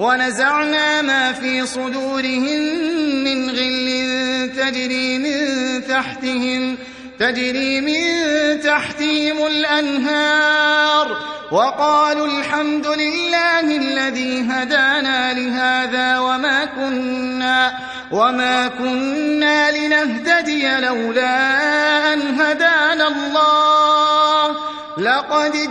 ونزعنا ما في صدورهم من غل تجري من تحتهم تجري من تحتهم الأنهار. وقالوا الحمد لله الذي هدانا لهذا وما كنا وما كنا لنهتدي لولا أن هدانا الله. لقد